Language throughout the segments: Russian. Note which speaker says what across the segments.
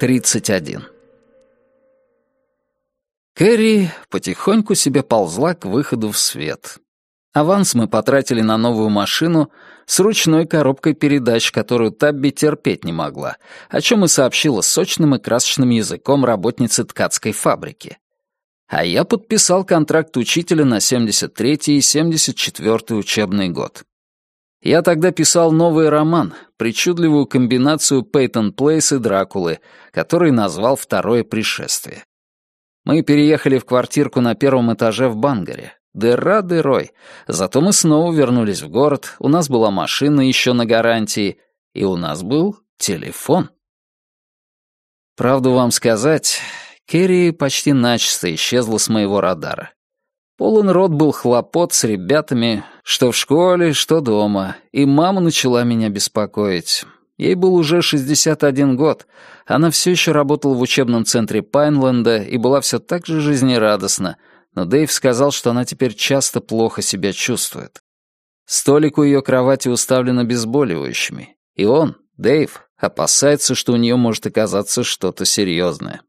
Speaker 1: Тридцать один. Кэрри потихоньку себе ползла к выходу в свет. Аванс мы потратили на новую машину с ручной коробкой передач, которую Табби терпеть не могла, о чем и сообщила сочным и красочным языком работницы ткацкой фабрики. А я подписал контракт учителя на 73-й и 74-й учебный год. Я тогда писал новый роман, причудливую комбинацию Пейтон Плейс и Дракулы, который назвал «Второе пришествие». Мы переехали в квартирку на первом этаже в Бангаре. Дыра дырой. Зато мы снова вернулись в город, у нас была машина еще на гарантии, и у нас был телефон. Правду вам сказать, Керри почти начисто исчезла с моего радара. Полон рот был хлопот с ребятами, что в школе, что дома, и мама начала меня беспокоить. Ей был уже 61 год, она все еще работала в учебном центре Пайнленда и была все так же жизнерадостна, но Дэйв сказал, что она теперь часто плохо себя чувствует. Столик у ее кровати уставлен обезболивающими, и он, Дэйв, опасается, что у нее может оказаться что-то серьезное.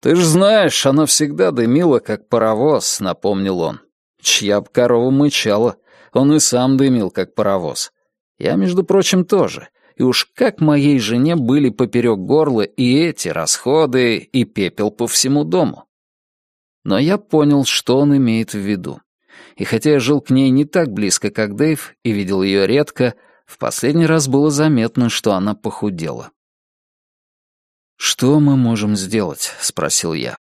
Speaker 1: «Ты ж знаешь, она всегда дымила, как паровоз», — напомнил он. «Чья б корова мычала, он и сам дымил, как паровоз. Я, между прочим, тоже. И уж как моей жене были поперек горла и эти расходы, и пепел по всему дому». Но я понял, что он имеет в виду. И хотя я жил к ней не так близко, как Дэйв, и видел ее редко, в последний раз было заметно, что она похудела. «Что мы можем сделать?» — спросил я.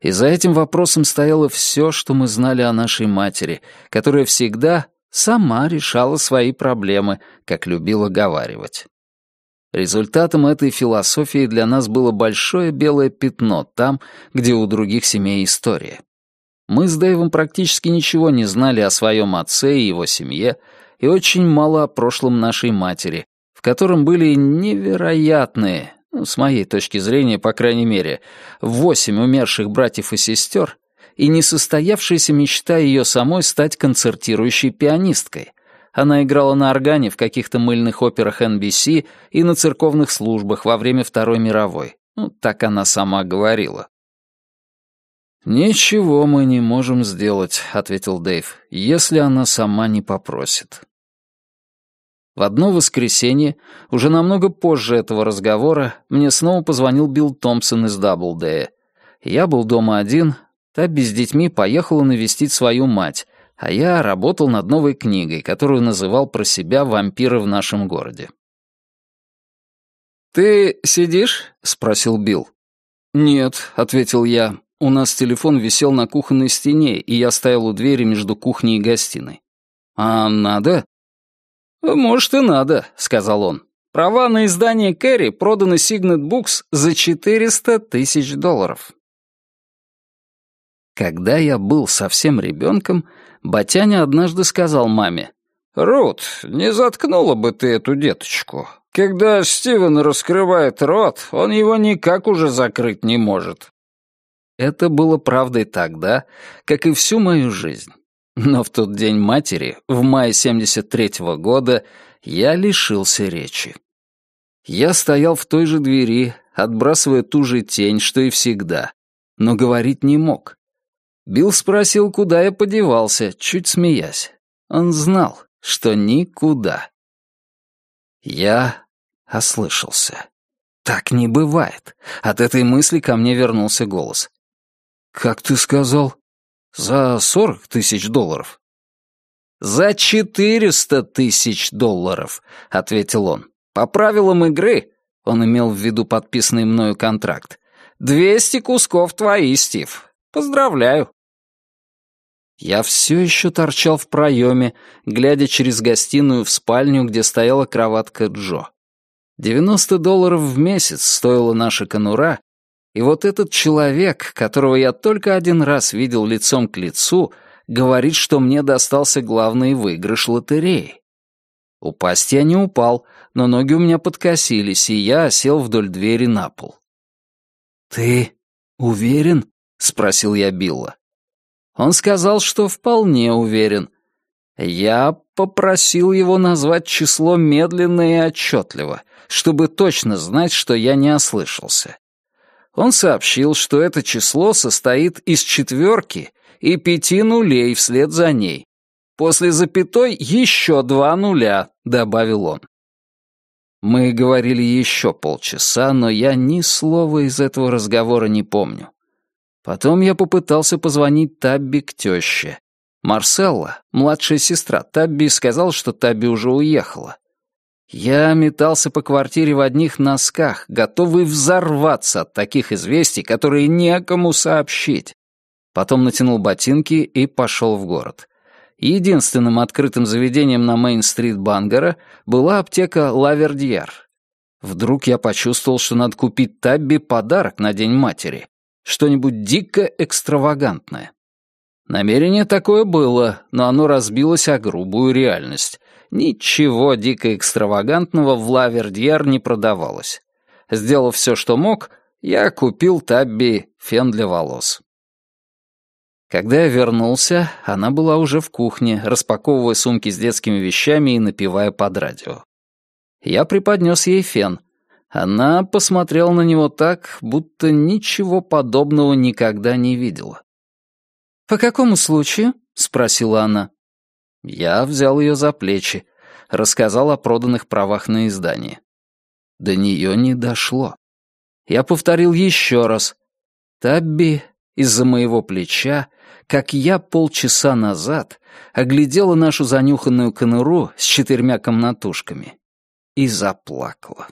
Speaker 1: И за этим вопросом стояло все, что мы знали о нашей матери, которая всегда сама решала свои проблемы, как любила говаривать. Результатом этой философии для нас было большое белое пятно там, где у других семей история. Мы с Дэйвом практически ничего не знали о своем отце и его семье, и очень мало о прошлом нашей матери, в котором были невероятные, с моей точки зрения, по крайней мере, восемь умерших братьев и сестер и несостоявшаяся мечта ее самой стать концертирующей пианисткой. Она играла на органе в каких-то мыльных операх NBC и на церковных службах во время Второй мировой. Ну, так она сама говорила. «Ничего мы не можем сделать», — ответил Дэйв, — «если она сама не попросит». В одно воскресенье, уже намного позже этого разговора, мне снова позвонил Билл Томпсон из Даблдея. Я был дома один, Табби с детьми поехала навестить свою мать, а я работал над новой книгой, которую называл про себя «Вампиры в нашем городе». «Ты сидишь?» — спросил Билл. «Нет», — ответил я. «У нас телефон висел на кухонной стене, и я стоял у двери между кухней и гостиной». «А надо?» «Может, и надо», — сказал он. «Права на издание Кэрри проданы Signet Books за 400 тысяч долларов». Когда я был совсем ребенком, Батяня однажды сказал маме, «Рут, не заткнула бы ты эту деточку. Когда Стивен раскрывает рот, он его никак уже закрыть не может». Это было правдой тогда, как и всю мою жизнь. Но в тот день матери, в мае 73-го года, я лишился речи. Я стоял в той же двери, отбрасывая ту же тень, что и всегда, но говорить не мог. Билл спросил, куда я подевался, чуть смеясь. Он знал, что никуда. Я ослышался. Так не бывает. От этой мысли ко мне вернулся голос. «Как ты сказал?» За сорок тысяч долларов. «За четыреста тысяч долларов», — ответил он. «По правилам игры», — он имел в виду подписанный мною контракт, «двести кусков твои, Стив. Поздравляю». Я все еще торчал в проеме, глядя через гостиную в спальню, где стояла кроватка Джо. Девяносто долларов в месяц стоила наша конура, и вот этот человек, которого я только один раз видел лицом к лицу, говорит, что мне достался главный выигрыш лотереи. Упасть я не упал, но ноги у меня подкосились, и я сел вдоль двери на пол. «Ты уверен?» — спросил я Билла. Он сказал, что вполне уверен. Я попросил его назвать число медленно и отчетливо, чтобы точно знать, что я не ослышался. Он сообщил, что это число состоит из четверки и пяти нулей вслед за ней. После запятой еще два нуля, добавил он. Мы говорили еще полчаса, но я ни слова из этого разговора не помню. Потом я попытался позвонить Табби к теще. Марселла, младшая сестра Табби, сказал, что Табби уже уехала. Я метался по квартире в одних носках, готовый взорваться от таких известий, которые некому сообщить. Потом натянул ботинки и пошел в город. Единственным открытым заведением на Мейн-стрит Бангара была аптека Лавердьяр. Вдруг я почувствовал, что надо купить Табби подарок на День матери. Что-нибудь дико экстравагантное. Намерение такое было, но оно разбилось о грубую реальность. Ничего дико экстравагантного в Лавердьяр не продавалось. Сделав все, что мог, я купил Табби фен для волос. Когда я вернулся, она была уже в кухне, распаковывая сумки с детскими вещами и напевая под радио. Я преподнес ей фен. Она посмотрела на него так, будто ничего подобного никогда не видела. «По какому случаю?» — спросила она. Я взял ее за плечи, рассказал о проданных правах на издание. До нее не дошло. Я повторил еще раз. Табби из-за моего плеча, как я полчаса назад оглядела нашу занюханную конуру с четырьмя комнатушками и заплакала.